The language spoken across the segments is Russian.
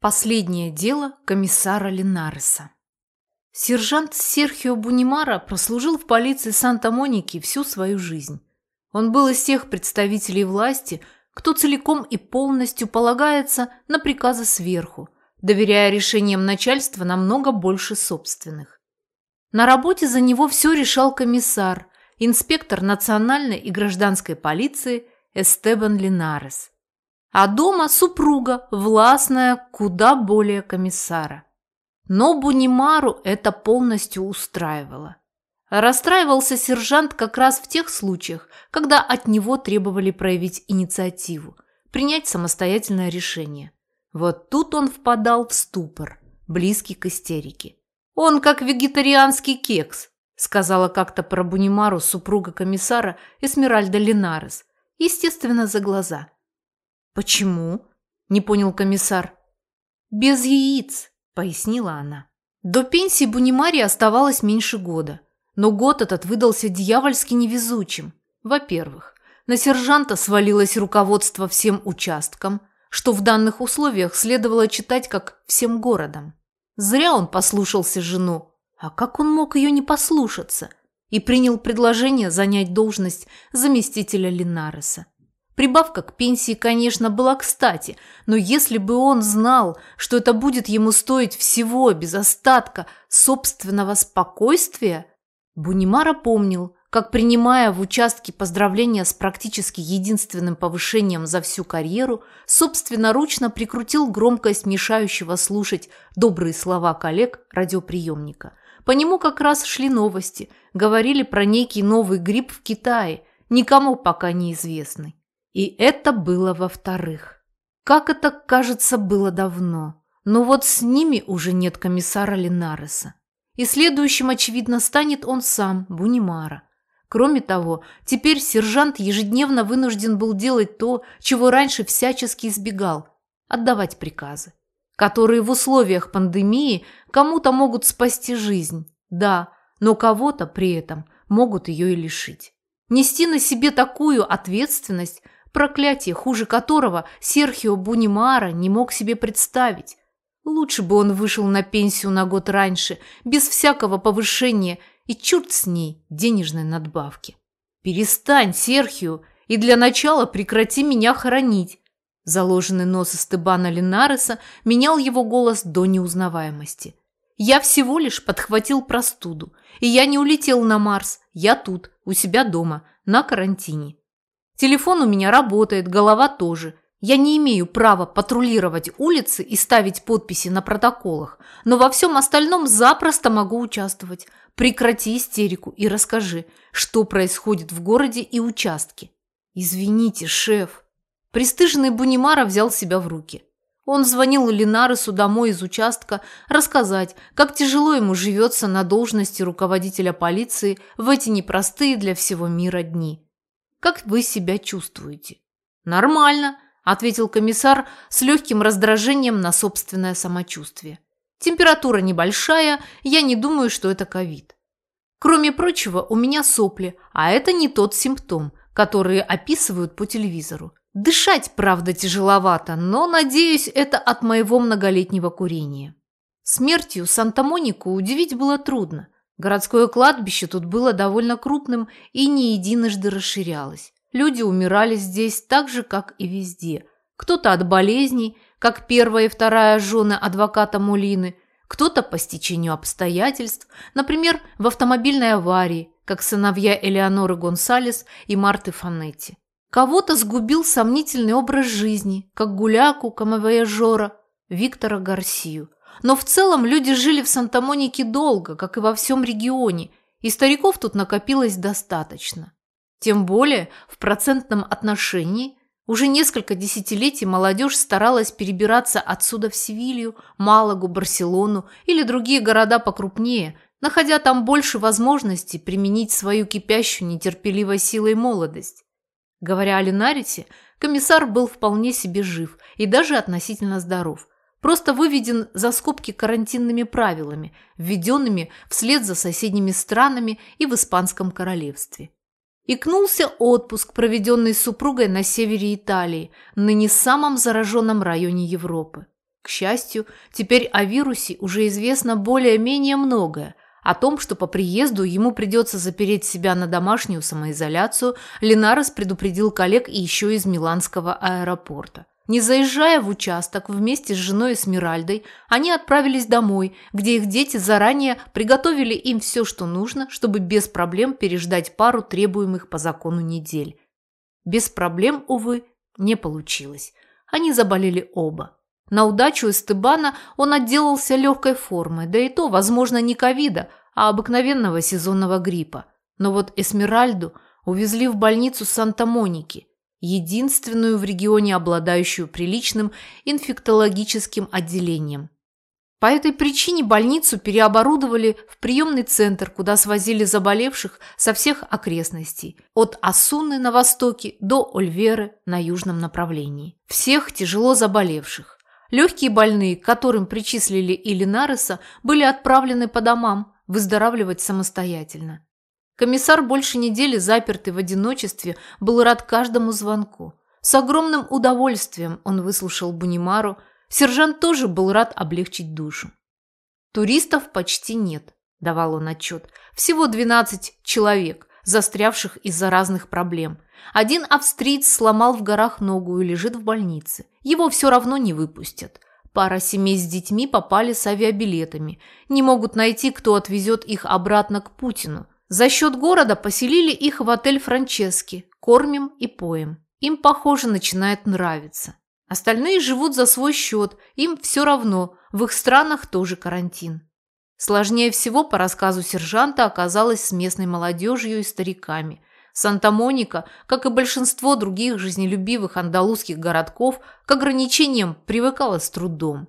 Последнее дело комиссара Линареса. Сержант Серхио Бунимара прослужил в полиции Санта-Моники всю свою жизнь. Он был из тех представителей власти, кто целиком и полностью полагается на приказы сверху, доверяя решениям начальства намного больше собственных. На работе за него все решал комиссар, инспектор национальной и гражданской полиции Эстебан Линарес а дома супруга, властная куда более комиссара. Но Бунимару это полностью устраивало. Расстраивался сержант как раз в тех случаях, когда от него требовали проявить инициативу, принять самостоятельное решение. Вот тут он впадал в ступор, близкий к истерике. «Он как вегетарианский кекс», сказала как-то про Бунимару супруга комиссара Эсмеральда Линарес, естественно, за глаза – «Почему?» – не понял комиссар. «Без яиц», – пояснила она. До пенсии Бунимари оставалось меньше года. Но год этот выдался дьявольски невезучим. Во-первых, на сержанта свалилось руководство всем участкам, что в данных условиях следовало читать как «всем городом». Зря он послушался жену. А как он мог ее не послушаться? И принял предложение занять должность заместителя Линареса. Прибавка к пенсии, конечно, была кстати, но если бы он знал, что это будет ему стоить всего, без остатка, собственного спокойствия, Бунимара помнил, как, принимая в участке поздравления с практически единственным повышением за всю карьеру, собственноручно прикрутил громкость мешающего слушать добрые слова коллег радиоприемника. По нему как раз шли новости, говорили про некий новый грипп в Китае, никому пока неизвестный. И это было во-вторых. Как это, кажется, было давно. Но вот с ними уже нет комиссара Линареса. И следующим, очевидно, станет он сам, Бунимара. Кроме того, теперь сержант ежедневно вынужден был делать то, чего раньше всячески избегал – отдавать приказы, которые в условиях пандемии кому-то могут спасти жизнь, да, но кого-то при этом могут ее и лишить. Нести на себе такую ответственность проклятие, хуже которого Серхио Бунимара не мог себе представить. Лучше бы он вышел на пенсию на год раньше, без всякого повышения, и черт с ней, денежной надбавки. «Перестань, Серхио, и для начала прекрати меня хоронить». Заложенный нос Эстебана Линареса менял его голос до неузнаваемости. «Я всего лишь подхватил простуду, и я не улетел на Марс, я тут, у себя дома, на карантине. Телефон у меня работает, голова тоже. Я не имею права патрулировать улицы и ставить подписи на протоколах, но во всем остальном запросто могу участвовать. Прекрати истерику и расскажи, что происходит в городе и участке. Извините, шеф. Престыженный Бунимара взял себя в руки. Он звонил Линаресу домой из участка рассказать, как тяжело ему живется на должности руководителя полиции в эти непростые для всего мира дни. Как вы себя чувствуете?» «Нормально», – ответил комиссар с легким раздражением на собственное самочувствие. «Температура небольшая, я не думаю, что это ковид. Кроме прочего, у меня сопли, а это не тот симптом, который описывают по телевизору. Дышать, правда, тяжеловато, но, надеюсь, это от моего многолетнего курения». Смертью Санта-Монику удивить было трудно – Городское кладбище тут было довольно крупным и не единожды расширялось. Люди умирали здесь так же, как и везде. Кто-то от болезней, как первая и вторая жены адвоката Мулины, кто-то по стечению обстоятельств, например, в автомобильной аварии, как сыновья Элеоноры Гонсалес и Марты Фанетти. Кого-то сгубил сомнительный образ жизни, как гуляку, камовояжора Виктора Гарсию – но в целом люди жили в Санта-Монике долго, как и во всем регионе, и стариков тут накопилось достаточно. Тем более в процентном отношении уже несколько десятилетий молодежь старалась перебираться отсюда в Севилью, Малагу, Барселону или другие города покрупнее, находя там больше возможностей применить свою кипящую нетерпеливой силой молодость. Говоря о Ленарите, комиссар был вполне себе жив и даже относительно здоров просто выведен за скобки карантинными правилами, введенными вслед за соседними странами и в Испанском королевстве. Икнулся отпуск, проведенный супругой на севере Италии, ныне самом зараженном районе Европы. К счастью, теперь о вирусе уже известно более-менее многое. О том, что по приезду ему придется запереть себя на домашнюю самоизоляцию, Ленарес предупредил коллег и еще из Миланского аэропорта. Не заезжая в участок вместе с женой Эсмеральдой, они отправились домой, где их дети заранее приготовили им все, что нужно, чтобы без проблем переждать пару требуемых по закону недель. Без проблем, увы, не получилось. Они заболели оба. На удачу Эстебана он отделался легкой формой, да и то, возможно, не ковида, а обыкновенного сезонного гриппа. Но вот Эсмеральду увезли в больницу Санта-Моники, единственную в регионе обладающую приличным инфектологическим отделением. По этой причине больницу переоборудовали в приемный центр, куда свозили заболевших со всех окрестностей, от Асуны на востоке до Ольверы на южном направлении. Всех тяжело заболевших. Легкие больные, к которым причислили и были отправлены по домам выздоравливать самостоятельно. Комиссар больше недели, запертый в одиночестве, был рад каждому звонку. С огромным удовольствием он выслушал Бунимару. Сержант тоже был рад облегчить душу. «Туристов почти нет», – давал он отчет. «Всего 12 человек, застрявших из-за разных проблем. Один австриец сломал в горах ногу и лежит в больнице. Его все равно не выпустят. Пара семей с детьми попали с авиабилетами. Не могут найти, кто отвезет их обратно к Путину. За счет города поселили их в отель Франчески, кормим и поем. Им, похоже, начинает нравиться. Остальные живут за свой счет, им все равно, в их странах тоже карантин. Сложнее всего, по рассказу сержанта, оказалось с местной молодежью и стариками. Санта-Моника, как и большинство других жизнелюбивых андалузских городков, к ограничениям привыкала с трудом.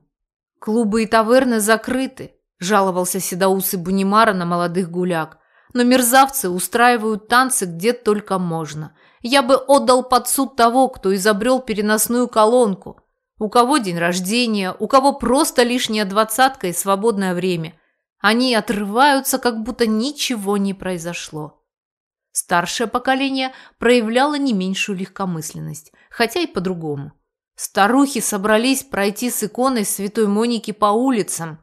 «Клубы и таверны закрыты», – жаловался седоусый Бунимара на молодых гуляк но мерзавцы устраивают танцы где только можно. Я бы отдал под суд того, кто изобрел переносную колонку. У кого день рождения, у кого просто лишняя двадцатка и свободное время. Они отрываются, как будто ничего не произошло. Старшее поколение проявляло не меньшую легкомысленность, хотя и по-другому. Старухи собрались пройти с иконой Святой Моники по улицам,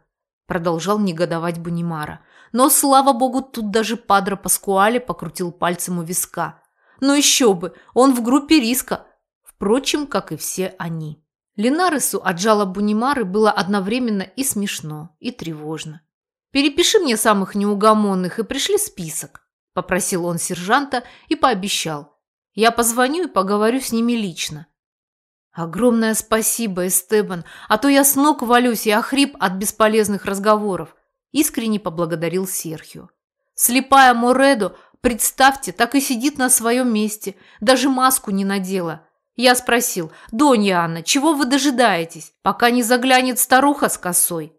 продолжал негодовать Бунимара. Но, слава богу, тут даже Падро Паскуале покрутил пальцем у виска. Но еще бы, он в группе риска. Впрочем, как и все они. Линаресу от жалоб Бунимары было одновременно и смешно, и тревожно. «Перепиши мне самых неугомонных и пришли список», – попросил он сержанта и пообещал. «Я позвоню и поговорю с ними лично». «Огромное спасибо, Эстебан, а то я с ног валюсь и охрип от бесполезных разговоров. Искренне поблагодарил Серхио. Слепая Моредо, представьте, так и сидит на своем месте, даже маску не надела. Я спросил, «Донья Анна, чего вы дожидаетесь, пока не заглянет старуха с косой?»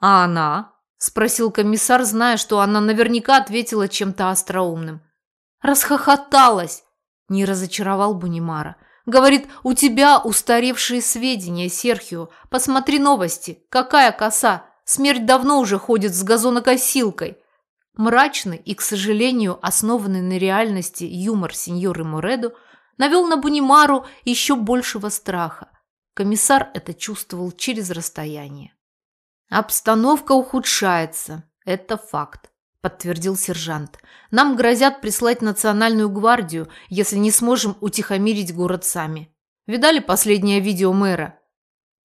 «А она?» – спросил комиссар, зная, что она наверняка ответила чем-то остроумным. «Расхохоталась!» – не разочаровал Бунимара. «Говорит, у тебя устаревшие сведения, Серхио. Посмотри новости. Какая коса? Смерть давно уже ходит с газонокосилкой. Мрачный и, к сожалению, основанный на реальности юмор сеньоры Моредо навел на Бунимару еще большего страха. Комиссар это чувствовал через расстояние. «Обстановка ухудшается. Это факт», – подтвердил сержант. «Нам грозят прислать национальную гвардию, если не сможем утихомирить город сами. Видали последнее видео мэра?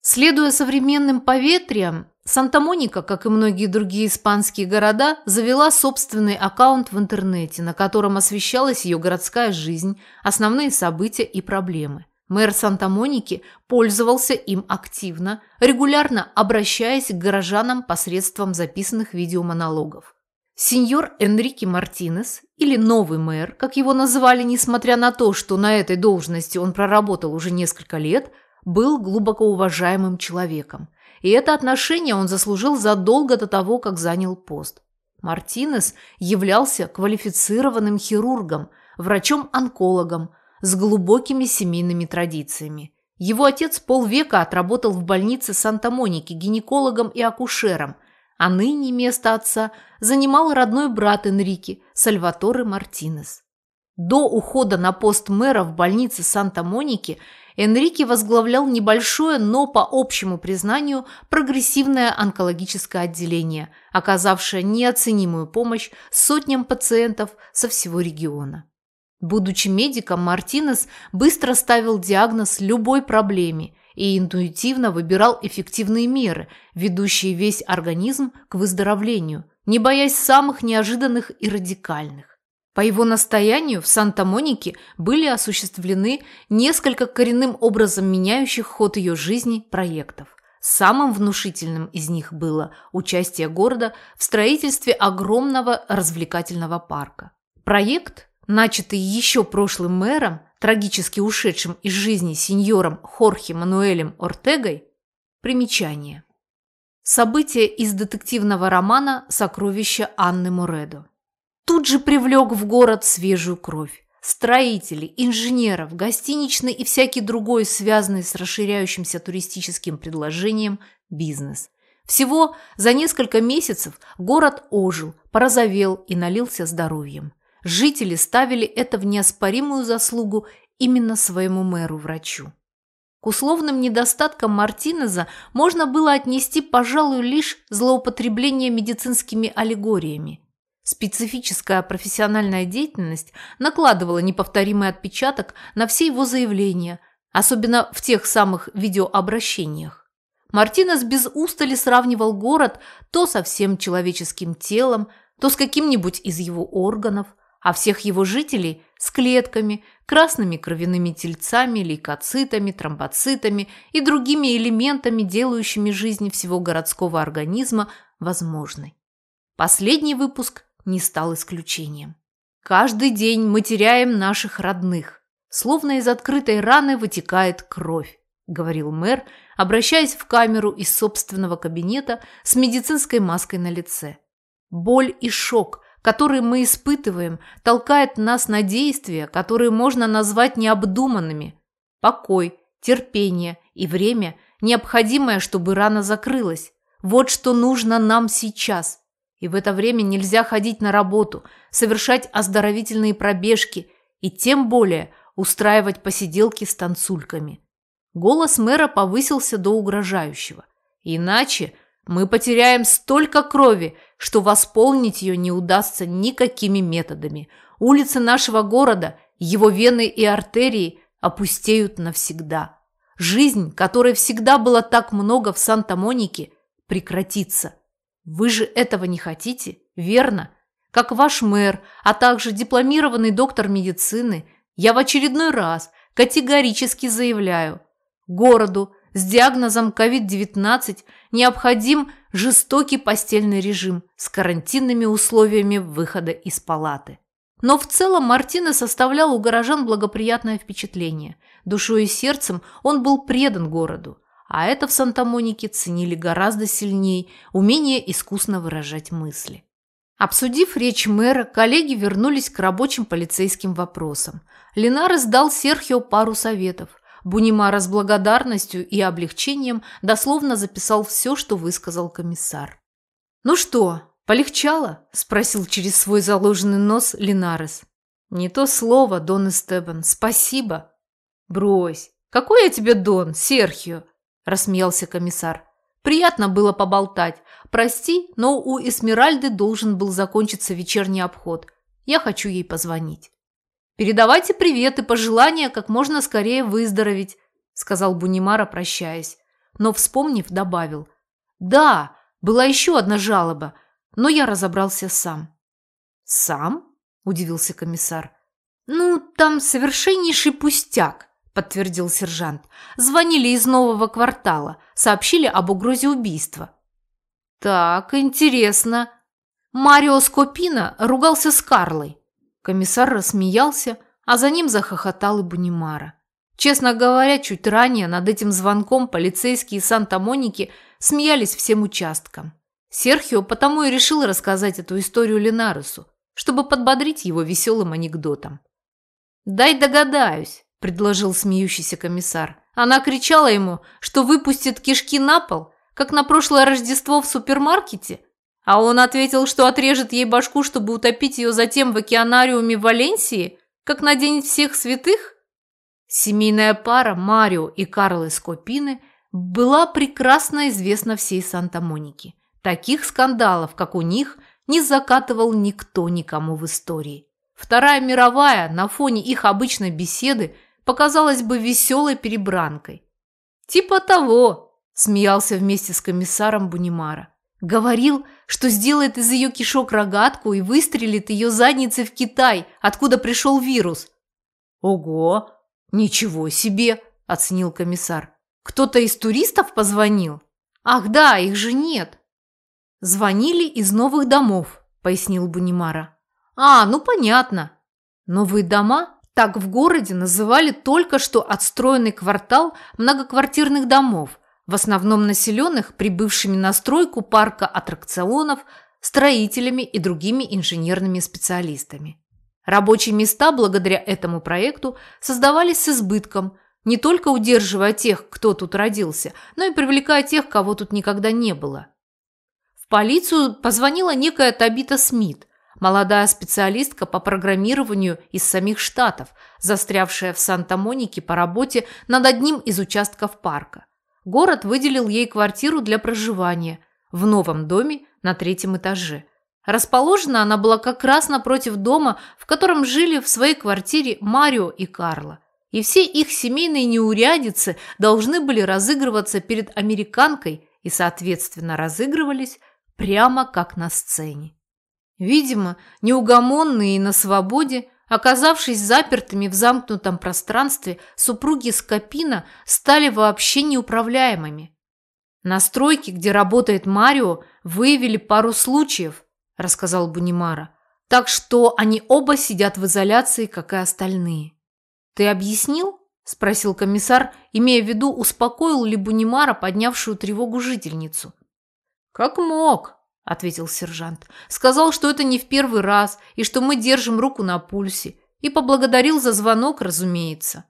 Следуя современным поветриям, Санта-Моника, как и многие другие испанские города, завела собственный аккаунт в интернете, на котором освещалась ее городская жизнь, основные события и проблемы. Мэр Санта-Моники пользовался им активно, регулярно обращаясь к горожанам посредством записанных видеомонологов. Сеньор Энрике Мартинес, или новый мэр, как его называли, несмотря на то, что на этой должности он проработал уже несколько лет, был глубоко уважаемым человеком – и это отношение он заслужил задолго до того, как занял пост. Мартинес являлся квалифицированным хирургом, врачом-онкологом с глубокими семейными традициями. Его отец полвека отработал в больнице Санта-Моники гинекологом и акушером, а ныне место отца занимал родной брат Энрике, Сальваторе Мартинес. До ухода на пост мэра в больнице Санта-Моники Энрике возглавлял небольшое, но по общему признанию прогрессивное онкологическое отделение, оказавшее неоценимую помощь сотням пациентов со всего региона. Будучи медиком, Мартинес быстро ставил диагноз любой проблеме и интуитивно выбирал эффективные меры, ведущие весь организм к выздоровлению, не боясь самых неожиданных и радикальных. По его настоянию в Санта-Монике были осуществлены несколько коренным образом меняющих ход ее жизни проектов. Самым внушительным из них было участие города в строительстве огромного развлекательного парка. Проект, начатый еще прошлым мэром, трагически ушедшим из жизни сеньором Хорхе Мануэлем Ортегой, примечание. Событие из детективного романа «Сокровища Анны Моредо» тут же привлек в город свежую кровь. Строителей, инженеров, гостиничный и всякий другой, связанный с расширяющимся туристическим предложением, бизнес. Всего за несколько месяцев город ожил, порозовел и налился здоровьем. Жители ставили это в неоспоримую заслугу именно своему мэру-врачу. К условным недостаткам Мартинеза можно было отнести, пожалуй, лишь злоупотребление медицинскими аллегориями. Специфическая профессиональная деятельность накладывала неповторимый отпечаток на все его заявления, особенно в тех самых видеообращениях. Мартинес без устали сравнивал город то со всем человеческим телом, то с каким-нибудь из его органов, а всех его жителей с клетками, красными кровяными тельцами, лейкоцитами, тромбоцитами и другими элементами, делающими жизнь всего городского организма возможной. Последний выпуск не стал исключением. Каждый день мы теряем наших родных. Словно из открытой раны вытекает кровь, говорил мэр, обращаясь в камеру из собственного кабинета с медицинской маской на лице. Боль и шок, которые мы испытываем, толкает нас на действия, которые можно назвать необдуманными. Покой, терпение и время, необходимое, чтобы рана закрылась. Вот что нужно нам сейчас. И в это время нельзя ходить на работу, совершать оздоровительные пробежки и тем более устраивать посиделки с танцульками. Голос мэра повысился до угрожающего. Иначе мы потеряем столько крови, что восполнить ее не удастся никакими методами. Улицы нашего города, его вены и артерии опустеют навсегда. Жизнь, которой всегда было так много в Санта-Монике, прекратится. Вы же этого не хотите, верно? Как ваш мэр, а также дипломированный доктор медицины, я в очередной раз категорически заявляю, городу с диагнозом COVID-19 необходим жестокий постельный режим с карантинными условиями выхода из палаты. Но в целом Мартина составлял у горожан благоприятное впечатление. Душой и сердцем он был предан городу а это в Санта-Монике ценили гораздо сильнее умение искусно выражать мысли. Обсудив речь мэра, коллеги вернулись к рабочим полицейским вопросам. Ленарес дал Серхио пару советов. Бунимара с благодарностью и облегчением дословно записал все, что высказал комиссар. «Ну что, полегчало?» – спросил через свой заложенный нос Ленарес. «Не то слово, Дон Эстебан, спасибо». «Брось, какой я тебе Дон, Серхио? Рассмеялся комиссар. Приятно было поболтать. Прости, но у Эсмеральды должен был закончиться вечерний обход. Я хочу ей позвонить. Передавайте привет и пожелания как можно скорее выздороветь, сказал Бунимара, прощаясь. Но, вспомнив, добавил. Да, была еще одна жалоба, но я разобрался сам. Сам? Удивился комиссар. Ну, там совершеннейший пустяк подтвердил сержант. Звонили из нового квартала, сообщили об угрозе убийства. Так, интересно. Марио Скопина ругался с Карлой. Комиссар рассмеялся, а за ним захохотал и Бунимара. Честно говоря, чуть ранее над этим звонком полицейские Санта-Моники смеялись всем участкам. Серхио потому и решил рассказать эту историю Ленаресу, чтобы подбодрить его веселым анекдотом. «Дай догадаюсь», – предложил смеющийся комиссар. Она кричала ему, что выпустит кишки на пол, как на прошлое Рождество в супермаркете, а он ответил, что отрежет ей башку, чтобы утопить ее затем в океанариуме Валенсии, как на День всех святых? Семейная пара Марио и Карлы Скопины была прекрасно известна всей Санта-Монике. Таких скандалов, как у них, не закатывал никто никому в истории. Вторая мировая на фоне их обычной беседы показалась бы веселой перебранкой. «Типа того», – смеялся вместе с комиссаром Бунимара. Говорил, что сделает из ее кишок рогатку и выстрелит ее задницей в Китай, откуда пришел вирус. «Ого! Ничего себе!» – оценил комиссар. «Кто-то из туристов позвонил?» «Ах да, их же нет!» «Звонили из новых домов», – пояснил Бунимара. «А, ну понятно. Новые дома так в городе называли только что отстроенный квартал многоквартирных домов, в основном населенных прибывшими на стройку парка аттракционов, строителями и другими инженерными специалистами. Рабочие места благодаря этому проекту создавались с избытком, не только удерживая тех, кто тут родился, но и привлекая тех, кого тут никогда не было. В полицию позвонила некая Табита Смит, молодая специалистка по программированию из самих Штатов, застрявшая в Санта-Монике по работе над одним из участков парка. Город выделил ей квартиру для проживания в новом доме на третьем этаже. Расположена она была как раз напротив дома, в котором жили в своей квартире Марио и Карла. И все их семейные неурядицы должны были разыгрываться перед американкой и, соответственно, разыгрывались прямо как на сцене. Видимо, неугомонные и на свободе, Оказавшись запертыми в замкнутом пространстве, супруги Скопина стали вообще неуправляемыми. На стройке, где работает Марио, выявили пару случаев, рассказал Бунимара. Так что они оба сидят в изоляции, как и остальные. Ты объяснил? спросил комиссар, имея в виду, успокоил ли Бунимара поднявшую тревогу жительницу. Как мог, – ответил сержант. «Сказал, что это не в первый раз и что мы держим руку на пульсе. И поблагодарил за звонок, разумеется».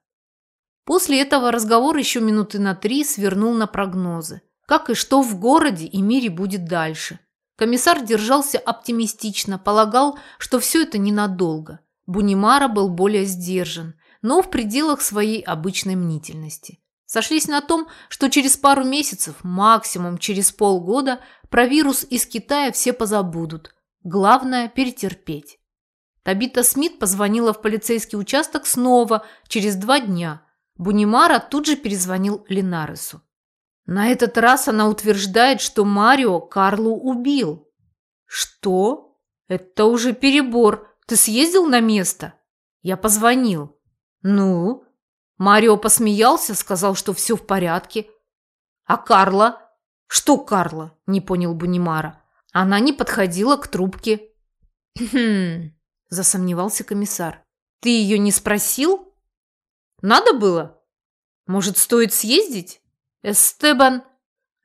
После этого разговор еще минуты на три свернул на прогнозы. Как и что в городе и мире будет дальше. Комиссар держался оптимистично, полагал, что все это ненадолго. Бунимара был более сдержан, но в пределах своей обычной мнительности. Сошлись на том, что через пару месяцев, максимум через полгода, про вирус из Китая все позабудут. Главное – перетерпеть. Табита Смит позвонила в полицейский участок снова, через два дня. Бунимара тут же перезвонил Линаресу. На этот раз она утверждает, что Марио Карлу убил. Что? Это уже перебор. Ты съездил на место? Я позвонил. Ну? Марио посмеялся, сказал, что все в порядке. А Карла? Что Карла? Не понял Бунимара. Она не подходила к трубке. Хм, засомневался комиссар. Ты ее не спросил? Надо было? Может, стоит съездить? Эстебан...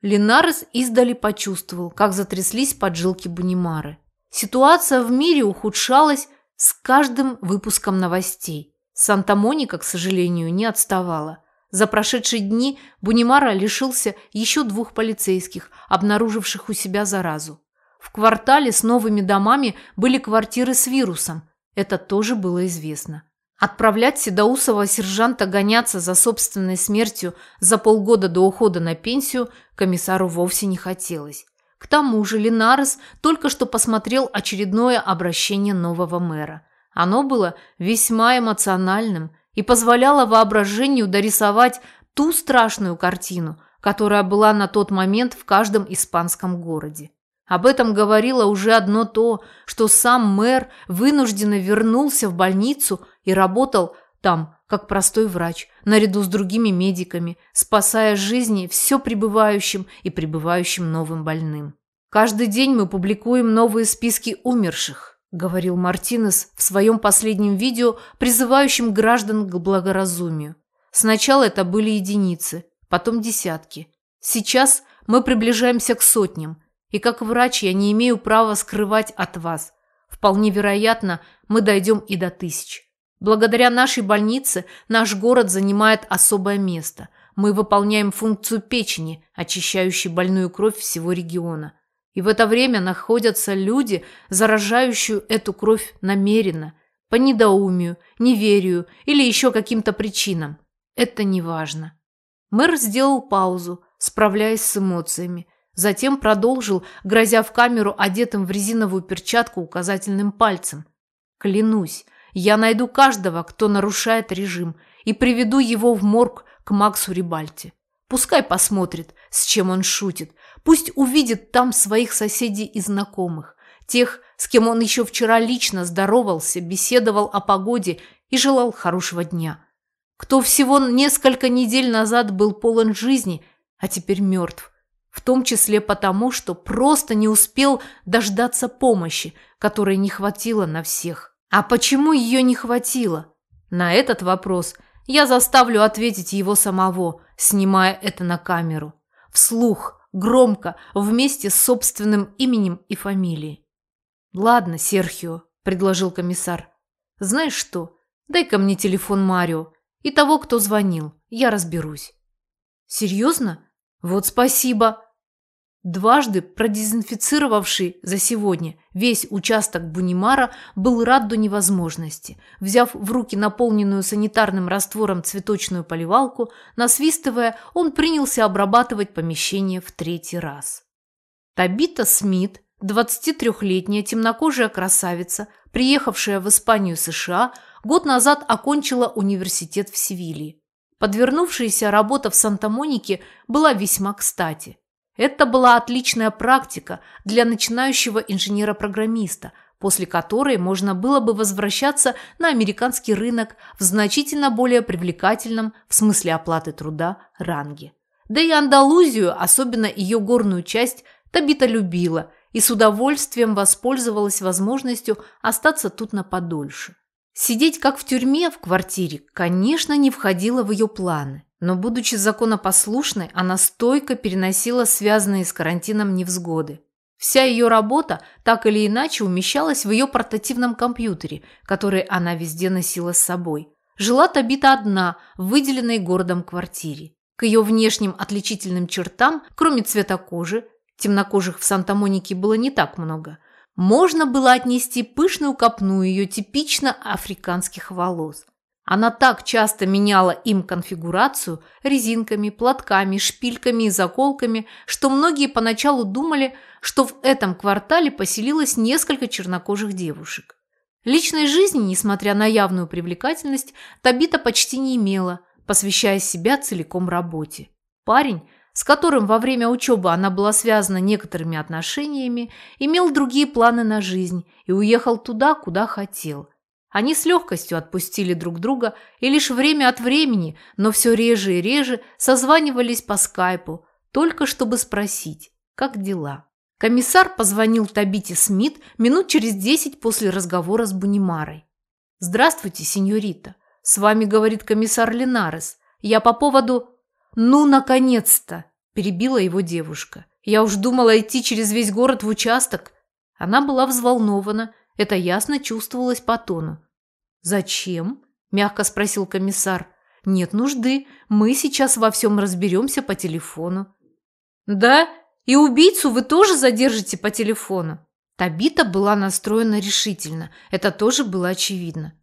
Линарес издали почувствовал, как затряслись поджилки Бунимары. Ситуация в мире ухудшалась с каждым выпуском новостей. Санта-Моника, к сожалению, не отставала. За прошедшие дни Бунимара лишился еще двух полицейских, обнаруживших у себя заразу. В квартале с новыми домами были квартиры с вирусом. Это тоже было известно. Отправлять седоусого сержанта гоняться за собственной смертью за полгода до ухода на пенсию комиссару вовсе не хотелось. К тому же Линарес только что посмотрел очередное обращение нового мэра – оно было весьма эмоциональным и позволяло воображению дорисовать ту страшную картину, которая была на тот момент в каждом испанском городе. Об этом говорило уже одно то, что сам мэр вынужденно вернулся в больницу и работал там, как простой врач, наряду с другими медиками, спасая жизни все прибывающим и прибывающим новым больным. Каждый день мы публикуем новые списки умерших, говорил Мартинес в своем последнем видео, призывающем граждан к благоразумию. Сначала это были единицы, потом десятки. Сейчас мы приближаемся к сотням, и как врач я не имею права скрывать от вас. Вполне вероятно, мы дойдем и до тысяч. Благодаря нашей больнице наш город занимает особое место. Мы выполняем функцию печени, очищающей больную кровь всего региона. И в это время находятся люди, заражающие эту кровь намеренно, по недоумию, неверию или еще каким-то причинам. это не важно. Мэр сделал паузу, справляясь с эмоциями. Затем продолжил, грозя в камеру одетым в резиновую перчатку указательным пальцем. «Клянусь, я найду каждого, кто нарушает режим, и приведу его в морг к Максу Рибальте. Пускай посмотрит, с чем он шутит. Пусть увидит там своих соседей и знакомых. Тех, с кем он еще вчера лично здоровался, беседовал о погоде и желал хорошего дня. Кто всего несколько недель назад был полон жизни, а теперь мертв. В том числе потому, что просто не успел дождаться помощи, которой не хватило на всех. А почему ее не хватило? На этот вопрос я заставлю ответить его самого, снимая это на камеру. Вслух, громко, вместе с собственным именем и фамилией. «Ладно, Серхио», – предложил комиссар. «Знаешь что? Дай-ка мне телефон Марио и того, кто звонил. Я разберусь». «Серьезно? Вот спасибо!» Дважды продезинфицировавший за сегодня весь участок Бунимара был рад до невозможности. Взяв в руки наполненную санитарным раствором цветочную поливалку, насвистывая, он принялся обрабатывать помещение в третий раз. Табита Смит, 23-летняя темнокожая красавица, приехавшая в Испанию США, год назад окончила университет в Севилье. Подвернувшаяся работа в Санта-Монике была весьма кстати – это была отличная практика для начинающего инженера-программиста, после которой можно было бы возвращаться на американский рынок в значительно более привлекательном в смысле оплаты труда ранге. Да и Андалузию, особенно ее горную часть, Табита любила и с удовольствием воспользовалась возможностью остаться тут на подольше. Сидеть как в тюрьме в квартире, конечно, не входило в ее планы. Но, будучи законопослушной, она стойко переносила связанные с карантином невзгоды. Вся ее работа так или иначе умещалась в ее портативном компьютере, который она везде носила с собой. Жила Табита одна, в выделенной городом квартире. К ее внешним отличительным чертам, кроме цвета кожи, темнокожих в Санта-Монике было не так много, можно было отнести пышную копну ее типично африканских волос – она так часто меняла им конфигурацию резинками, платками, шпильками и заколками, что многие поначалу думали, что в этом квартале поселилось несколько чернокожих девушек. Личной жизни, несмотря на явную привлекательность, Табита почти не имела, посвящая себя целиком работе. Парень, с которым во время учебы она была связана некоторыми отношениями, имел другие планы на жизнь и уехал туда, куда хотел – они с легкостью отпустили друг друга и лишь время от времени, но все реже и реже созванивались по скайпу, только чтобы спросить, как дела. Комиссар позвонил Табите Смит минут через десять после разговора с Бунимарой. «Здравствуйте, сеньорита. С вами говорит комиссар Ленарес. Я по поводу...» «Ну, наконец-то!» – перебила его девушка. «Я уж думала идти через весь город в участок». Она была взволнована, это ясно чувствовалось по тону. «Зачем?» – мягко спросил комиссар. «Нет нужды. Мы сейчас во всем разберемся по телефону». «Да? И убийцу вы тоже задержите по телефону?» Табита была настроена решительно. Это тоже было очевидно.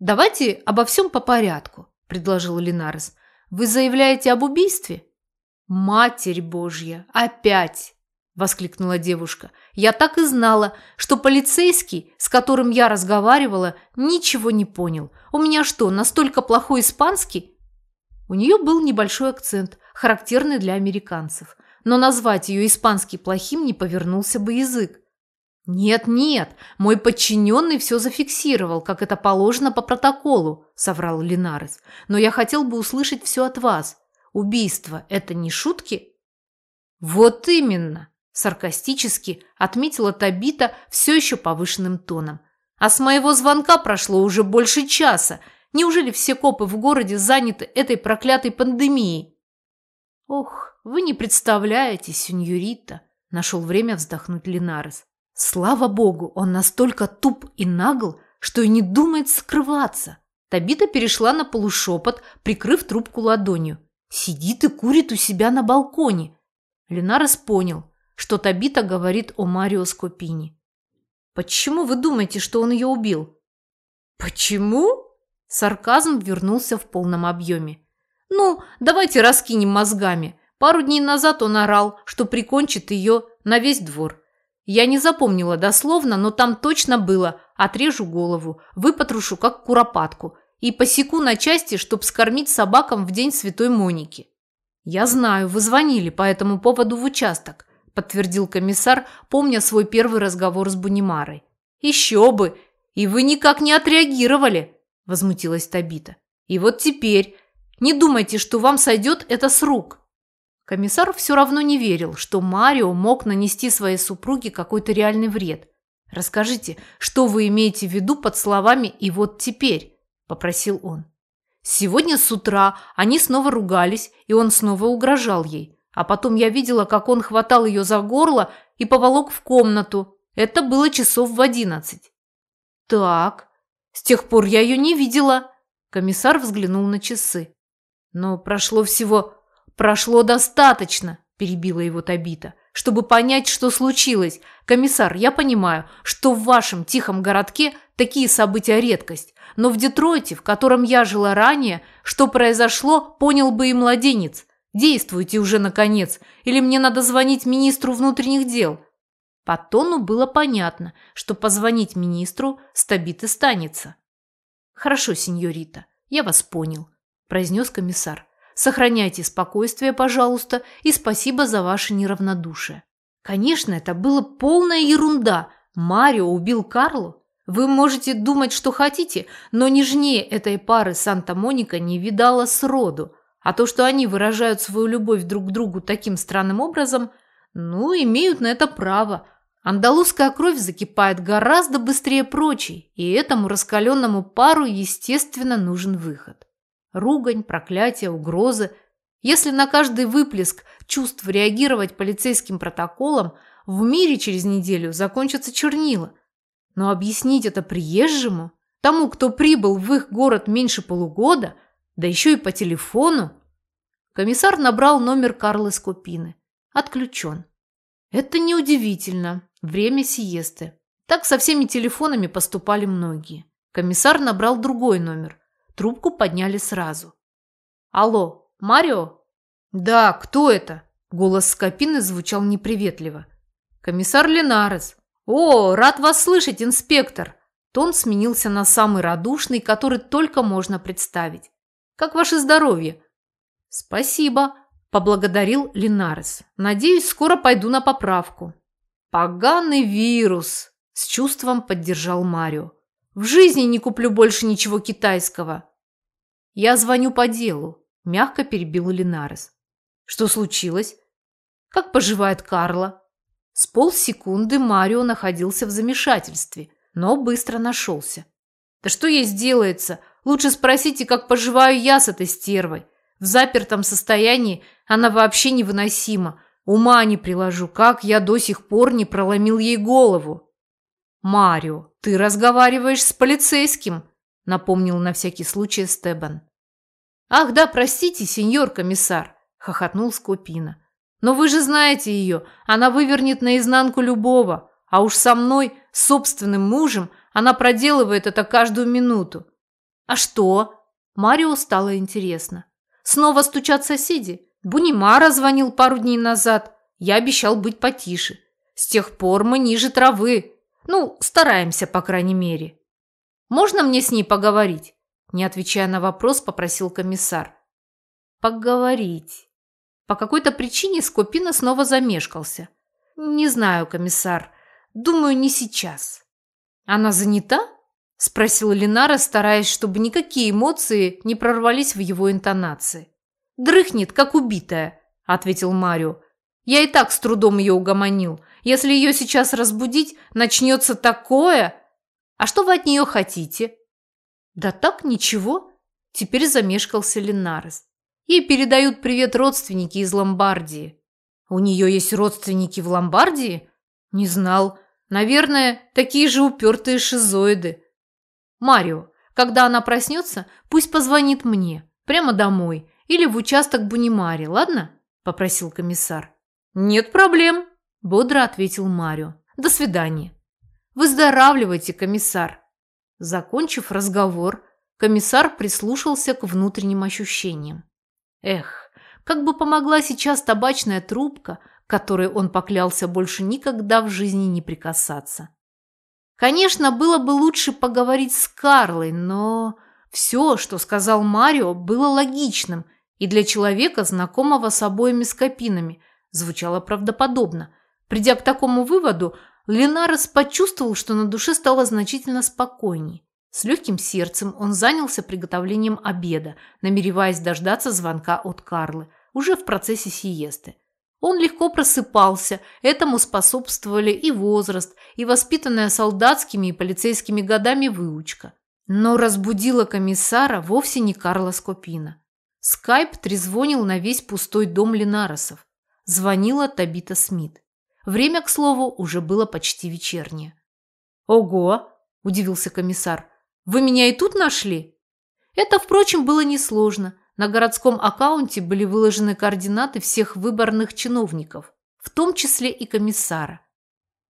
«Давайте обо всем по порядку», – предложил Линарес. «Вы заявляете об убийстве?» «Матерь Божья! Опять!» Воскликнула девушка. Я так и знала, что полицейский, с которым я разговаривала, ничего не понял. У меня что, настолько плохой испанский? У нее был небольшой акцент, характерный для американцев. Но назвать ее испанский плохим не повернулся бы язык. «Нет, нет, мой подчиненный все зафиксировал, как это положено по протоколу», – соврал Линарес. «Но я хотел бы услышать все от вас. Убийство – это не шутки?» «Вот именно!» Саркастически отметила Табита все еще повышенным тоном. А с моего звонка прошло уже больше часа. Неужели все копы в городе заняты этой проклятой пандемией? Ох, вы не представляете, сеньорита, нашел время вздохнуть Линарес. Слава богу, он настолько туп и нагл, что и не думает скрываться. Табита перешла на полушепот, прикрыв трубку ладонью. Сидит и курит у себя на балконе. Линарес понял, что Табита говорит о Марио Скопини. «Почему вы думаете, что он ее убил?» «Почему?» Сарказм вернулся в полном объеме. Ну, давайте раскинем мозгами. Пару дней назад он орал, что прикончит ее на весь двор. Я не запомнила дословно, но там точно было «отрежу голову, выпотрошу как куропатку и посеку на части, чтоб скормить собакам в день Святой Моники». «Я знаю, вы звонили по этому поводу в участок», подтвердил комиссар, помня свой первый разговор с Бунимарой. «Еще бы! И вы никак не отреагировали!» возмутилась Табита. «И вот теперь не думайте, что вам сойдет это с рук». Комиссар все равно не верил, что Марио мог нанести своей супруге какой-то реальный вред. «Расскажите, что вы имеете в виду под словами «и вот теперь»?» – попросил он. Сегодня с утра они снова ругались, и он снова угрожал ей. А потом я видела, как он хватал ее за горло и поволок в комнату. Это было часов в одиннадцать. «Так, с тех пор я ее не видела». Комиссар взглянул на часы. «Но прошло всего «Прошло достаточно», – перебила его Табита, – «чтобы понять, что случилось. Комиссар, я понимаю, что в вашем тихом городке такие события редкость, но в Детройте, в котором я жила ранее, что произошло, понял бы и младенец. Действуйте уже, наконец, или мне надо звонить министру внутренних дел». По тону было понятно, что позвонить министру с Табиты станется. «Хорошо, сеньорита, я вас понял», – произнес комиссар. Сохраняйте спокойствие, пожалуйста, и спасибо за ваше неравнодушие. Конечно, это было полная ерунда. Марио убил Карлу. Вы можете думать, что хотите, но нежнее этой пары Санта-Моника не видала сроду. А то, что они выражают свою любовь друг к другу таким странным образом, ну, имеют на это право. Андалузская кровь закипает гораздо быстрее прочей, и этому раскаленному пару, естественно, нужен выход. Ругань, проклятия, угрозы. Если на каждый выплеск чувств реагировать полицейским протоколом, в мире через неделю закончатся чернила. Но объяснить это приезжему, тому, кто прибыл в их город меньше полугода, да еще и по телефону. Комиссар набрал номер Карлы Скопины. Отключен. Это неудивительно. Время сиесты. Так со всеми телефонами поступали многие. Комиссар набрал другой номер. Трубку подняли сразу. «Алло, Марио?» «Да, кто это?» Голос Скопины звучал неприветливо. «Комиссар Ленарес». «О, рад вас слышать, инспектор!» Тон сменился на самый радушный, который только можно представить. «Как ваше здоровье?» «Спасибо», – поблагодарил Линарес. «Надеюсь, скоро пойду на поправку». «Поганый вирус!» – с чувством поддержал Марио. «В жизни не куплю больше ничего китайского». «Я звоню по делу», – мягко перебил Линарес. «Что случилось?» «Как поживает Карла?» С полсекунды Марио находился в замешательстве, но быстро нашелся. «Да что ей сделается? Лучше спросите, как поживаю я с этой стервой. В запертом состоянии она вообще невыносима. Ума не приложу, как я до сих пор не проломил ей голову». «Марио, ты разговариваешь с полицейским», – напомнил на всякий случай Стебан. «Ах да, простите, сеньор комиссар», – хохотнул Скопина. «Но вы же знаете ее, она вывернет наизнанку любого, а уж со мной, собственным мужем, она проделывает это каждую минуту». «А что?» Марио стало интересно. «Снова стучат соседи? Бунимара звонил пару дней назад. Я обещал быть потише. С тех пор мы ниже травы. Ну, стараемся, по крайней мере. Можно мне с ней поговорить?» Не отвечая на вопрос, попросил комиссар. «Поговорить». По какой-то причине Скопина снова замешкался. «Не знаю, комиссар. Думаю, не сейчас». «Она занята?» – спросила Ленара, стараясь, чтобы никакие эмоции не прорвались в его интонации. «Дрыхнет, как убитая», – ответил Марио. «Я и так с трудом ее угомонил. Если ее сейчас разбудить, начнется такое...» «А что вы от нее хотите?» Да так, ничего. Теперь замешкался Ленарес. Ей передают привет родственники из Ломбардии. У нее есть родственники в Ломбардии? Не знал. Наверное, такие же упертые шизоиды. Марио, когда она проснется, пусть позвонит мне. Прямо домой. Или в участок Бунимари, ладно? Попросил комиссар. Нет проблем, бодро ответил Марио. До свидания. Выздоравливайте, комиссар. Закончив разговор, комиссар прислушался к внутренним ощущениям. Эх, как бы помогла сейчас табачная трубка, которой он поклялся больше никогда в жизни не прикасаться. Конечно, было бы лучше поговорить с Карлой, но все, что сказал Марио, было логичным и для человека, знакомого с обоими скопинами, звучало правдоподобно. Придя к такому выводу, Ленарес почувствовал, что на душе стало значительно спокойней. С легким сердцем он занялся приготовлением обеда, намереваясь дождаться звонка от Карлы, уже в процессе сиесты. Он легко просыпался, этому способствовали и возраст, и воспитанная солдатскими и полицейскими годами выучка. Но разбудила комиссара вовсе не Карла Скопина. Скайп трезвонил на весь пустой дом Ленаросов. Звонила Табита Смит. Время, к слову, уже было почти вечернее. «Ого!» – удивился комиссар. «Вы меня и тут нашли?» Это, впрочем, было несложно – на городском аккаунте были выложены координаты всех выборных чиновников, в том числе и комиссара.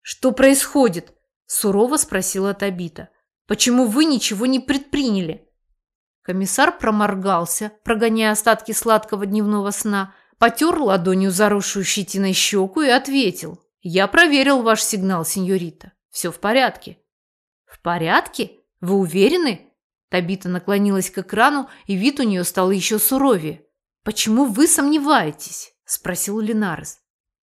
«Что происходит?» – сурово спросила Табита. «Почему вы ничего не предприняли?» Комиссар проморгался, прогоняя остатки сладкого дневного сна, потер ладонью заросшую щетиной щеку и ответил. «Я проверил ваш сигнал, сеньорита. Все в порядке». «В порядке? Вы уверены?» Табита наклонилась к экрану, и вид у нее стал еще суровее. «Почему вы сомневаетесь?» – спросил Линарес.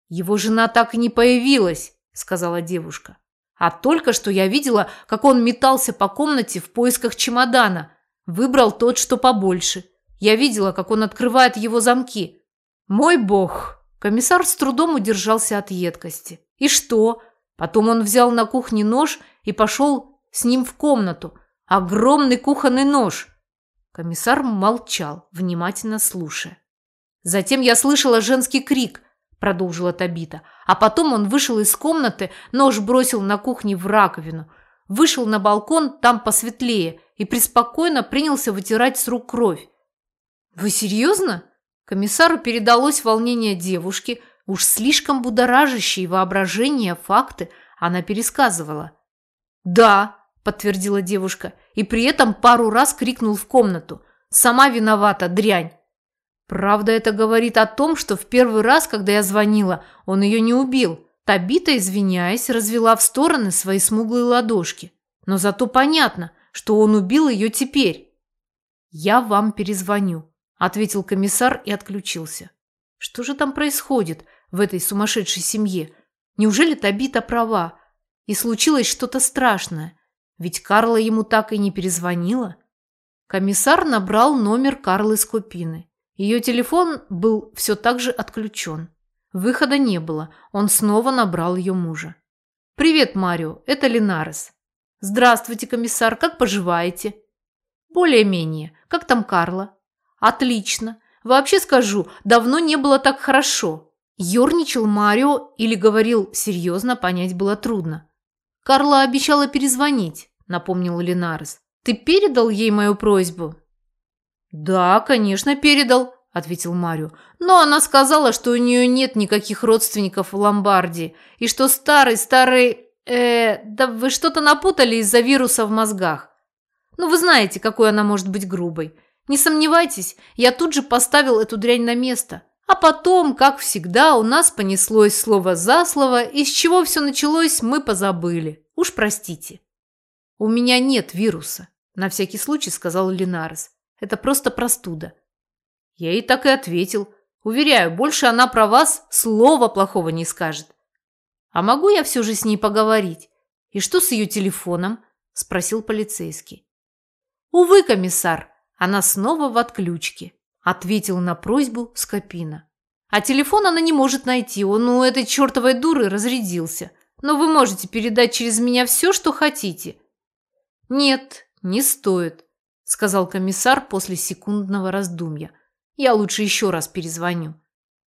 «Его жена так и не появилась», – сказала девушка. «А только что я видела, как он метался по комнате в поисках чемодана. Выбрал тот, что побольше. Я видела, как он открывает его замки. Мой бог!» Комиссар с трудом удержался от едкости. «И что?» Потом он взял на кухне нож и пошел с ним в комнату – Огромный кухонный нож. Комиссар молчал, внимательно слушая. Затем я слышала женский крик, продолжила Табита. А потом он вышел из комнаты, нож бросил на кухне в раковину. Вышел на балкон, там посветлее, и преспокойно принялся вытирать с рук кровь. «Вы серьезно?» Комиссару передалось волнение девушки, уж слишком будоражащие воображение факты она пересказывала. «Да», – подтвердила девушка, и при этом пару раз крикнул в комнату. «Сама виновата, дрянь!» Правда, это говорит о том, что в первый раз, когда я звонила, он ее не убил. Табита, извиняясь, развела в стороны свои смуглые ладошки. Но зато понятно, что он убил ее теперь. «Я вам перезвоню», – ответил комиссар и отключился. Что же там происходит в этой сумасшедшей семье? Неужели Табита права? И случилось что-то страшное. Ведь Карла ему так и не перезвонила. Комиссар набрал номер Карлы Скупины. Ее телефон был все так же отключен. Выхода не было. Он снова набрал ее мужа. «Привет, Марио. Это Линарес». «Здравствуйте, комиссар. Как поживаете?» «Более-менее. Как там Карла?» «Отлично. Вообще скажу, давно не было так хорошо». Ёрничал Марио или говорил серьезно, понять было трудно. Карла обещала перезвонить напомнил Линарес. «Ты передал ей мою просьбу?» «Да, конечно, передал», – ответил Марио. «Но она сказала, что у нее нет никаких родственников в Ломбардии, и что старый, старый... Э, да вы что-то напутали из-за вируса в мозгах. Ну, вы знаете, какой она может быть грубой. Не сомневайтесь, я тут же поставил эту дрянь на место. А потом, как всегда, у нас понеслось слово за слово, и с чего все началось, мы позабыли. Уж простите». «У меня нет вируса», – на всякий случай сказал Линарес. «Это просто простуда». Я ей так и ответил. Уверяю, больше она про вас слова плохого не скажет. «А могу я все же с ней поговорить? И что с ее телефоном?» – спросил полицейский. «Увы, комиссар, она снова в отключке», – ответил на просьбу Скопина. «А телефон она не может найти, он у этой чертовой дуры разрядился. Но вы можете передать через меня все, что хотите. «Нет, не стоит», – сказал комиссар после секундного раздумья. «Я лучше еще раз перезвоню».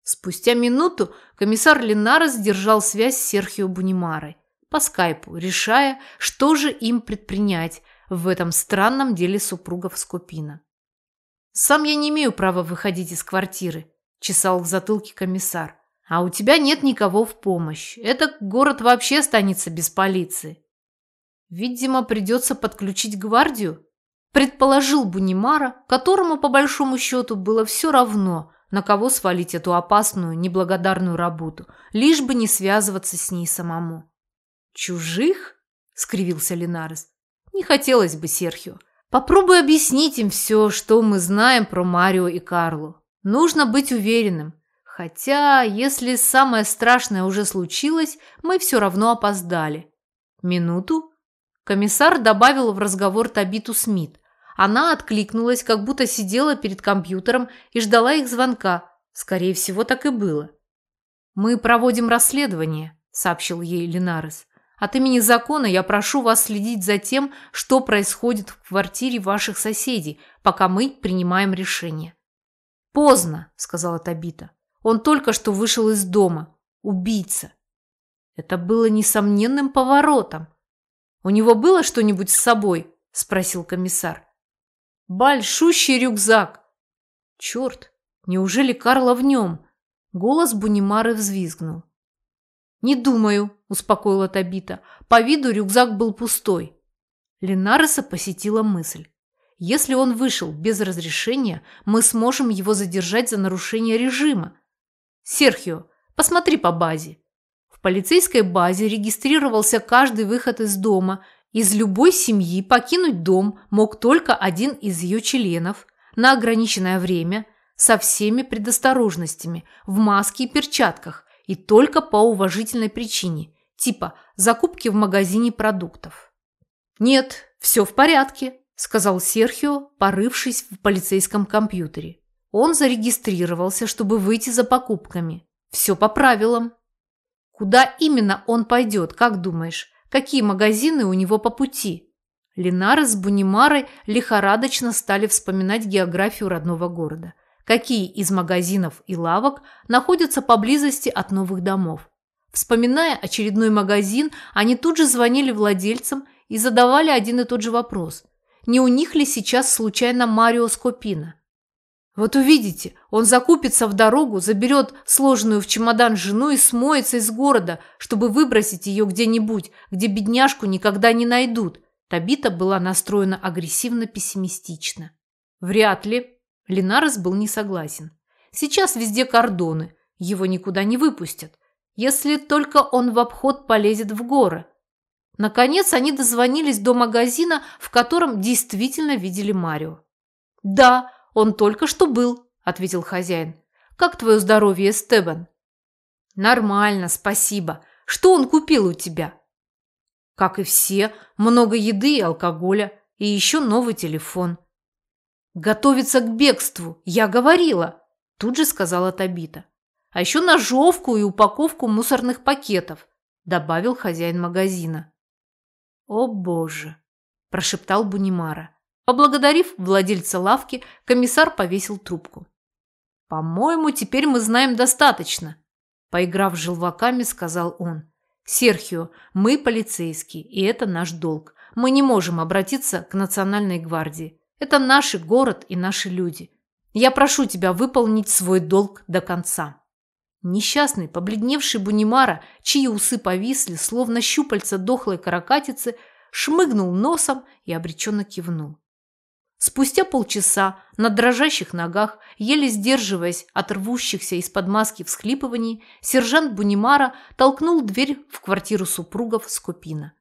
Спустя минуту комиссар Ленара сдержал связь с Серхио Бунимарой по скайпу, решая, что же им предпринять в этом странном деле супругов Скопина. «Сам я не имею права выходить из квартиры», – чесал в затылке комиссар. «А у тебя нет никого в помощь. Этот город вообще останется без полиции. Видимо, придется подключить гвардию, предположил Бунимара, которому, по большому счету, было все равно, на кого свалить эту опасную, неблагодарную работу, лишь бы не связываться с ней самому. «Чужих?» – скривился Линарес. «Не хотелось бы, Серхио. Попробуй объяснить им все, что мы знаем про Марио и Карлу. Нужно быть уверенным. Хотя, если самое страшное уже случилось, мы все равно опоздали. Минуту. Комиссар добавил в разговор Табиту Смит. Она откликнулась, как будто сидела перед компьютером и ждала их звонка. Скорее всего, так и было. «Мы проводим расследование», – сообщил ей Линарес. «От имени закона я прошу вас следить за тем, что происходит в квартире ваших соседей, пока мы принимаем решение». «Поздно», – сказала Табита. «Он только что вышел из дома. Убийца». Это было несомненным поворотом. «У него было что-нибудь с собой?» – спросил комиссар. Большущий рюкзак. Черт, неужели Карла в нем? Голос Бунимары взвизгнул. «Не думаю», – успокоила Табита. По виду рюкзак был пустой. Ленареса посетила мысль. Если он вышел без разрешения, мы сможем его задержать за нарушение режима. Серхио, посмотри по базе. В полицейской базе регистрировался каждый выход из дома из любой семьи покинуть дом мог только один из ее членов на ограниченное время со всеми предосторожностями, в маске и перчатках и только по уважительной причине, типа закупки в магазине продуктов. «Нет, все в порядке», – сказал Серхио, порывшись в полицейском компьютере. Он зарегистрировался, чтобы выйти за покупками. Все по правилам. Куда именно он пойдет, как думаешь? какие магазины у него по пути. Ленара с Бунимарой лихорадочно стали вспоминать географию родного города. Какие из магазинов и лавок находятся поблизости от новых домов. Вспоминая очередной магазин, они тут же звонили владельцам и задавали один и тот же вопрос. Не у них ли сейчас случайно Марио Скопина? Вот увидите, он закупится в дорогу, заберет сложенную в чемодан жену и смоется из города, чтобы выбросить ее где-нибудь, где бедняжку никогда не найдут. Табита была настроена агрессивно-пессимистично. Вряд ли. Ленарес был не согласен. Сейчас везде кордоны, его никуда не выпустят. Если только он в обход полезет в горы. Наконец они дозвонились до магазина, в котором действительно видели Марио. Да, «Он только что был», – ответил хозяин. «Как твое здоровье, Стебан?» «Нормально, спасибо. Что он купил у тебя?» «Как и все, много еды и алкоголя, и еще новый телефон». «Готовится к бегству, я говорила», – тут же сказала Табита. «А еще ножовку и упаковку мусорных пакетов», – добавил хозяин магазина. «О боже!» – прошептал Бунимара. Поблагодарив владельца лавки, комиссар повесил трубку. «По-моему, теперь мы знаем достаточно», – поиграв желваками, сказал он. «Серхио, мы полицейские, и это наш долг. Мы не можем обратиться к Национальной гвардии. Это наш город и наши люди. Я прошу тебя выполнить свой долг до конца». Несчастный, побледневший Бунимара, чьи усы повисли, словно щупальца дохлой каракатицы, шмыгнул носом и обреченно кивнул. Спустя полчаса на дрожащих ногах, еле сдерживаясь от рвущихся из-под маски всхлипываний, сержант Бунимара толкнул дверь в квартиру супругов Скопина.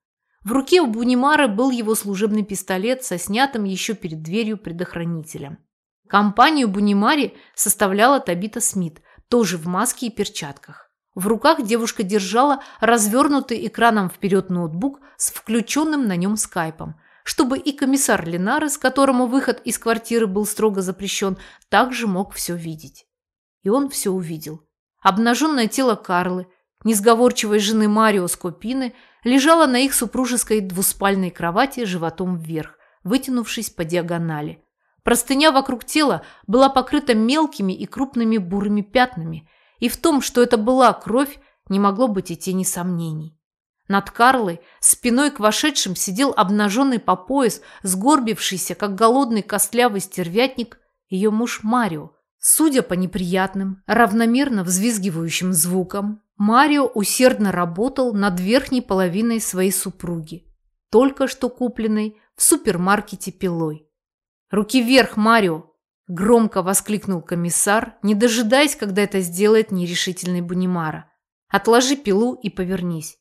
В руке у Бунимары был его служебный пистолет со снятым еще перед дверью предохранителем. Компанию Бунимари составляла Табита Смит, тоже в маске и перчатках. В руках девушка держала развернутый экраном вперед ноутбук с включенным на нем скайпом – чтобы и комиссар Ленарес, которому выход из квартиры был строго запрещен, также мог все видеть. И он все увидел. Обнаженное тело Карлы, несговорчивой жены Марио Скопины, лежало на их супружеской двуспальной кровати животом вверх, вытянувшись по диагонали. Простыня вокруг тела была покрыта мелкими и крупными бурыми пятнами, и в том, что это была кровь, не могло быть и тени сомнений. Над Карлой, спиной к вошедшим, сидел обнаженный по пояс, сгорбившийся, как голодный костлявый стервятник, ее муж Марио. Судя по неприятным, равномерно взвизгивающим звукам, Марио усердно работал над верхней половиной своей супруги, только что купленной в супермаркете пилой. «Руки вверх, Марио!» Громко воскликнул комиссар, не дожидаясь, когда это сделает нерешительный Бунимара. Отложи пилу и повернись.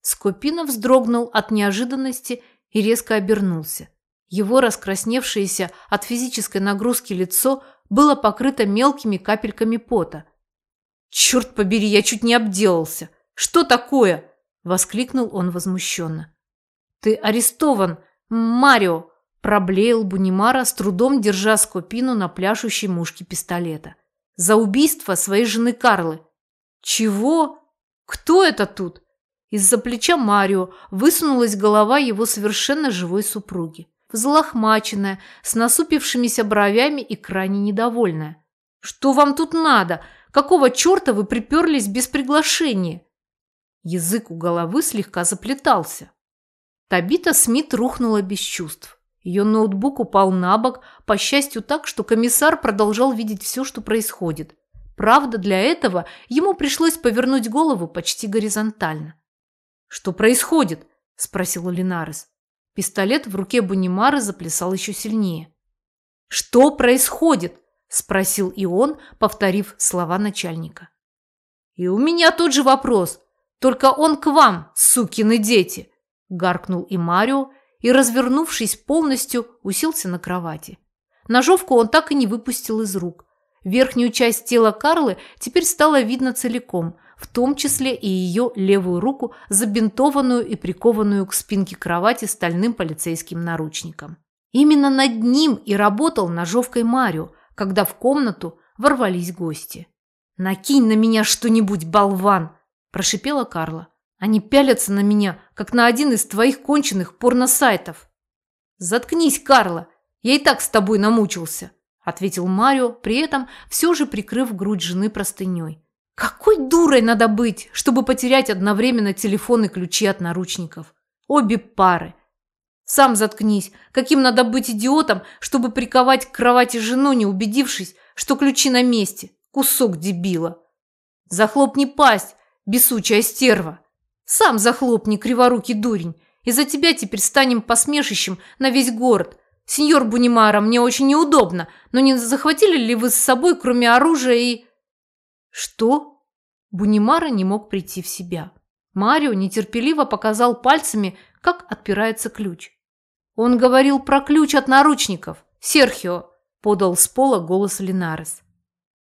Скопина вздрогнул от неожиданности и резко обернулся. Его раскрасневшееся от физической нагрузки лицо было покрыто мелкими капельками пота. «Черт побери, я чуть не обделался! Что такое?» – воскликнул он возмущенно. «Ты арестован, Марио!» Проблеял Бунимара, с трудом держа скопину на пляшущей мушке пистолета. «За убийство своей жены Карлы!» «Чего? Кто это тут?» Из-за плеча Марио высунулась голова его совершенно живой супруги. Взлохмаченная, с насупившимися бровями и крайне недовольная. «Что вам тут надо? Какого черта вы приперлись без приглашения?» Язык у головы слегка заплетался. Табита Смит рухнула без чувств. Ее ноутбук упал на бок, по счастью так, что комиссар продолжал видеть все, что происходит. Правда, для этого ему пришлось повернуть голову почти горизонтально. «Что происходит?» – спросил Линарес. Пистолет в руке Бунимары заплясал еще сильнее. «Что происходит?» – спросил и он, повторив слова начальника. «И у меня тот же вопрос, только он к вам, сукины дети!» – гаркнул и Марио, и, развернувшись полностью, уселся на кровати. Ножовку он так и не выпустил из рук. Верхнюю часть тела Карлы теперь стало видно целиком, в том числе и ее левую руку, забинтованную и прикованную к спинке кровати стальным полицейским наручником. Именно над ним и работал ножовкой Марио, когда в комнату ворвались гости. «Накинь на меня что-нибудь, болван!» – прошипела Карла. Они пялятся на меня, как на один из твоих конченых порносайтов. Заткнись, Карла, я и так с тобой намучился, ответил Марио, при этом все же прикрыв грудь жены простыней. Какой дурой надо быть, чтобы потерять одновременно телефон и ключи от наручников? Обе пары. Сам заткнись. Каким надо быть идиотом, чтобы приковать к кровати жену, не убедившись, что ключи на месте? Кусок дебила. Захлопни пасть, бесучая стерва. Сам захлопни, криворукий дурень. Из-за тебя теперь станем посмешищем на весь город. Сеньор Бунимара, мне очень неудобно, но не захватили ли вы с собой, кроме оружия и...» «Что?» Бунимара не мог прийти в себя. Марио нетерпеливо показал пальцами, как отпирается ключ. «Он говорил про ключ от наручников. Серхио!» – подал с пола голос Линарес.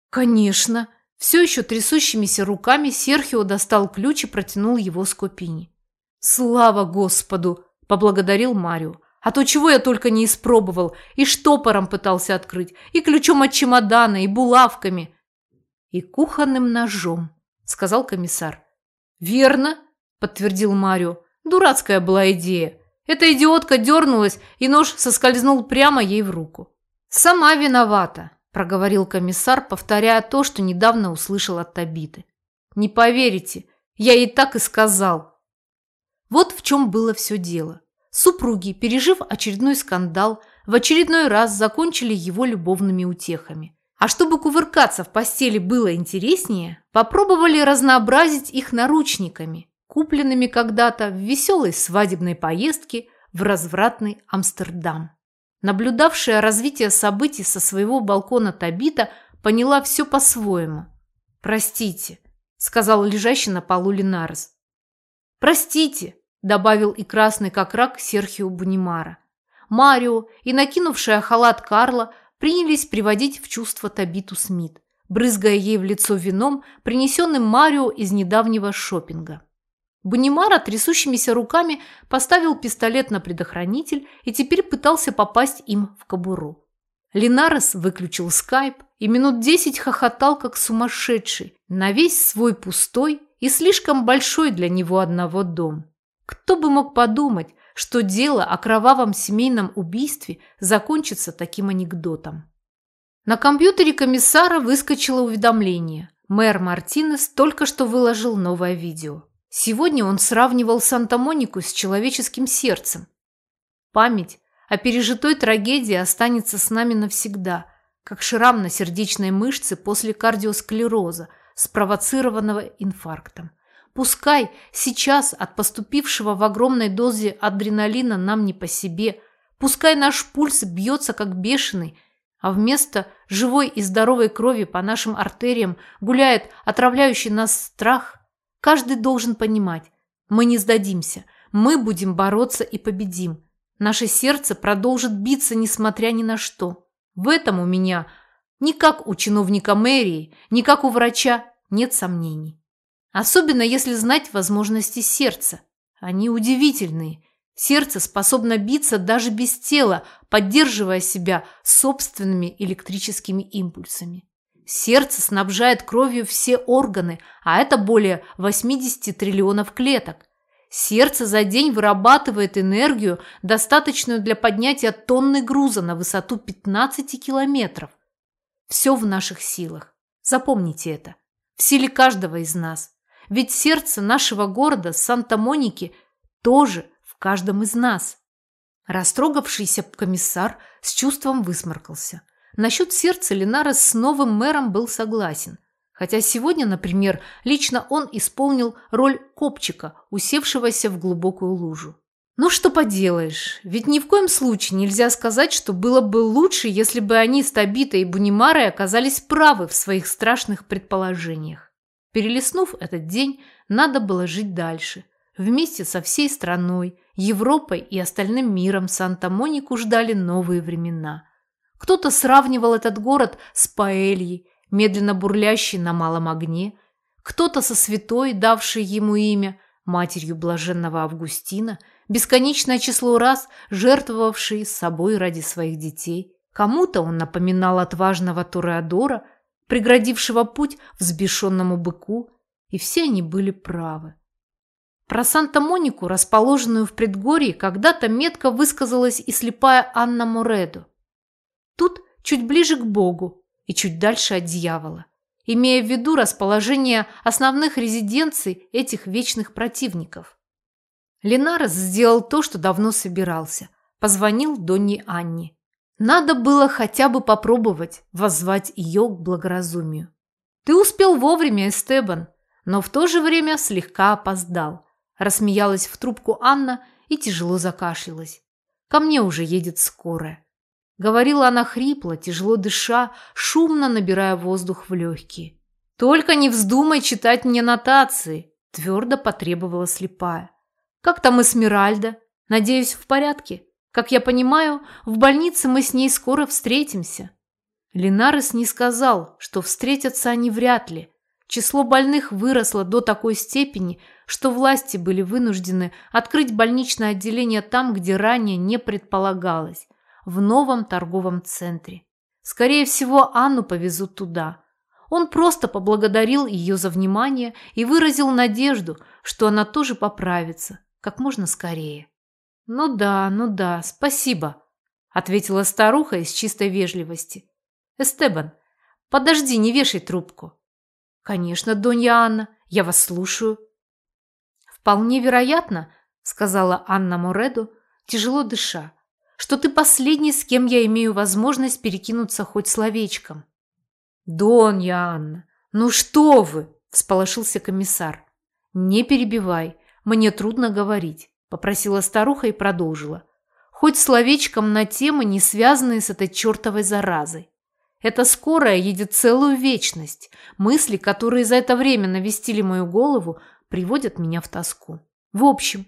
«Конечно!» Все еще трясущимися руками Серхио достал ключ и протянул его Скопини. «Слава Господу!» – поблагодарил Марио. «А то чего я только не испробовал, и штопором пытался открыть, и ключом от чемодана, и булавками». «И кухонным ножом», – сказал комиссар. «Верно», – подтвердил Марио. «Дурацкая была идея. Эта идиотка дернулась, и нож соскользнул прямо ей в руку. Сама виновата проговорил комиссар, повторяя то, что недавно услышал от Табиты. «Не поверите, я ей так и сказал». Вот в чем было все дело. Супруги, пережив очередной скандал, в очередной раз закончили его любовными утехами. А чтобы кувыркаться в постели было интереснее, попробовали разнообразить их наручниками, купленными когда-то в веселой свадебной поездке в развратный Амстердам. Наблюдавшая развитие событий со своего балкона Табита поняла все по-своему. «Простите», – сказал лежащий на полу Линарес. «Простите», – добавил и красный как рак Серхио Бунимара. Марио и накинувшая халат Карла принялись приводить в чувство Табиту Смит, брызгая ей в лицо вином, принесенным Марио из недавнего шопинга. Бунимара трясущимися руками поставил пистолет на предохранитель и теперь пытался попасть им в кобуру. Линарес выключил скайп и минут десять хохотал, как сумасшедший, на весь свой пустой и слишком большой для него одного дом. Кто бы мог подумать, что дело о кровавом семейном убийстве закончится таким анекдотом. На компьютере комиссара выскочило уведомление. Мэр Мартинес только что выложил новое видео. Сегодня он сравнивал Санта-Монику с человеческим сердцем. Память о пережитой трагедии останется с нами навсегда, как шрам на сердечной мышце после кардиосклероза, спровоцированного инфарктом. Пускай сейчас от поступившего в огромной дозе адреналина нам не по себе, пускай наш пульс бьется как бешеный, а вместо живой и здоровой крови по нашим артериям гуляет отравляющий нас страх, каждый должен понимать, мы не сдадимся, мы будем бороться и победим. Наше сердце продолжит биться, несмотря ни на что. В этом у меня, ни как у чиновника мэрии, ни как у врача, нет сомнений. Особенно если знать возможности сердца. Они удивительные Сердце способно биться даже без тела, поддерживая себя собственными электрическими импульсами. Сердце снабжает кровью все органы, а это более 80 триллионов клеток. Сердце за день вырабатывает энергию, достаточную для поднятия тонны груза на высоту 15 километров. Все в наших силах. Запомните это. В силе каждого из нас. Ведь сердце нашего города Санта-Моники тоже – в каждом из нас. Растрогавшийся комиссар с чувством высморкался. Насчет сердца Ленара с новым мэром был согласен. Хотя сегодня, например, лично он исполнил роль копчика, усевшегося в глубокую лужу. Ну что поделаешь, ведь ни в коем случае нельзя сказать, что было бы лучше, если бы они с Табитой и Бунимарой оказались правы в своих страшных предположениях. Перелистнув этот день, надо было жить дальше – Вместе со всей страной, Европой и остальным миром Санта-Монику ждали новые времена. Кто-то сравнивал этот город с Паэльей, медленно бурлящей на малом огне, кто-то со святой, давшей ему имя, матерью блаженного Августина, бесконечное число раз жертвовавшей собой ради своих детей. Кому-то он напоминал отважного Тореадора, преградившего путь взбешенному быку, и все они были правы. Про Санта-Монику, расположенную в предгорье, когда-то метко высказалась и слепая Анна Моредо. Тут чуть ближе к Богу и чуть дальше от дьявола, имея в виду расположение основных резиденций этих вечных противников. Ленарес сделал то, что давно собирался. Позвонил Донне Анне. Надо было хотя бы попробовать воззвать ее к благоразумию. «Ты успел вовремя, Эстебан, но в то же время слегка опоздал. Рассмеялась в трубку Анна и тяжело закашлялась. Ко мне уже едет скорая. Говорила она хрипло, тяжело дыша, шумно набирая воздух в легкие. «Только не вздумай читать мне нотации», – твердо потребовала слепая. «Как там Эсмеральда? Надеюсь, в порядке? Как я понимаю, в больнице мы с ней скоро встретимся». Линарес не сказал, что встретятся они вряд ли. Число больных выросло до такой степени, что власти были вынуждены открыть больничное отделение там, где ранее не предполагалось, в новом торговом центре. Скорее всего, Анну повезут туда. Он просто поблагодарил ее за внимание и выразил надежду, что она тоже поправится как можно скорее. «Ну да, ну да, спасибо», – ответила старуха из чистой вежливости. «Эстебан, подожди, не вешай трубку». «Конечно, Донья Анна, я вас слушаю», «Вполне вероятно», — сказала Анна Мореду, тяжело дыша, «что ты последний, с кем я имею возможность перекинуться хоть словечком». «Донья Анна, ну что вы!» – всполошился комиссар. «Не перебивай, мне трудно говорить», – попросила старуха и продолжила. «Хоть словечком на темы, не связанные с этой чертовой заразой. Эта скорая едет целую вечность. Мысли, которые за это время навестили мою голову, приводят меня в тоску. В общем,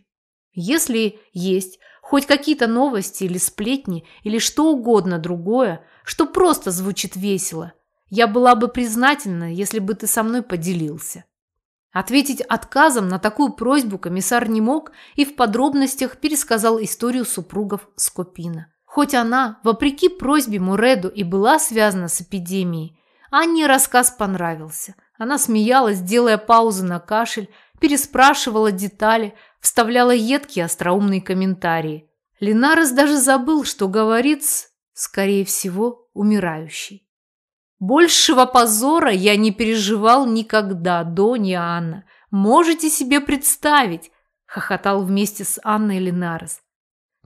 если есть хоть какие-то новости или сплетни, или что угодно другое, что просто звучит весело, я была бы признательна, если бы ты со мной поделился. Ответить отказом на такую просьбу комиссар не мог и в подробностях пересказал историю супругов Скопина. Хоть она, вопреки просьбе Муреду, и была связана с эпидемией, Анне рассказ понравился. Она смеялась, делая паузы на кашель, переспрашивала детали, вставляла едкие остроумные комментарии. Линарес даже забыл, что говорит скорее всего, умирающей. Большего позора я не переживал никогда, Донья Анна. Можете себе представить, хохотал вместе с Анной Линарес.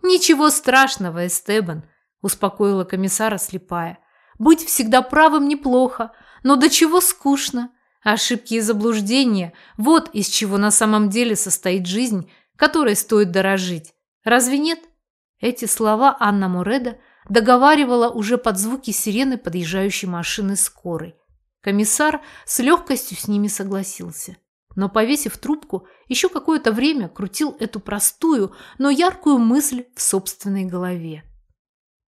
Ничего страшного, Эстебан, успокоила комиссара слепая. Быть всегда правым неплохо, но до чего скучно. Ошибки и заблуждения – вот из чего на самом деле состоит жизнь, которой стоит дорожить. Разве нет? Эти слова Анна Мореда договаривала уже под звуки сирены подъезжающей машины скорой. Комиссар с легкостью с ними согласился. Но, повесив трубку, еще какое-то время крутил эту простую, но яркую мысль в собственной голове.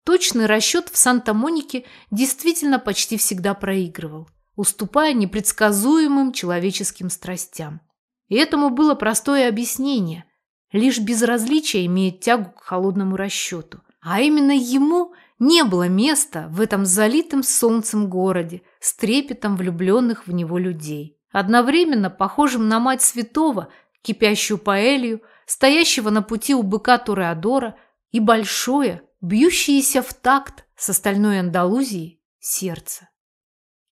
Точный расчет в Санта-Монике действительно почти всегда проигрывал, уступая непредсказуемым человеческим страстям. И этому было простое объяснение. Лишь безразличие имеет тягу к холодному расчету. А именно ему не было места в этом залитом солнцем городе с трепетом влюбленных в него людей. Одновременно похожим на мать святого, кипящую паэлью, стоящего на пути у быка Туреадора и большое, бьющееся в такт с остальной Андалузией, сердце.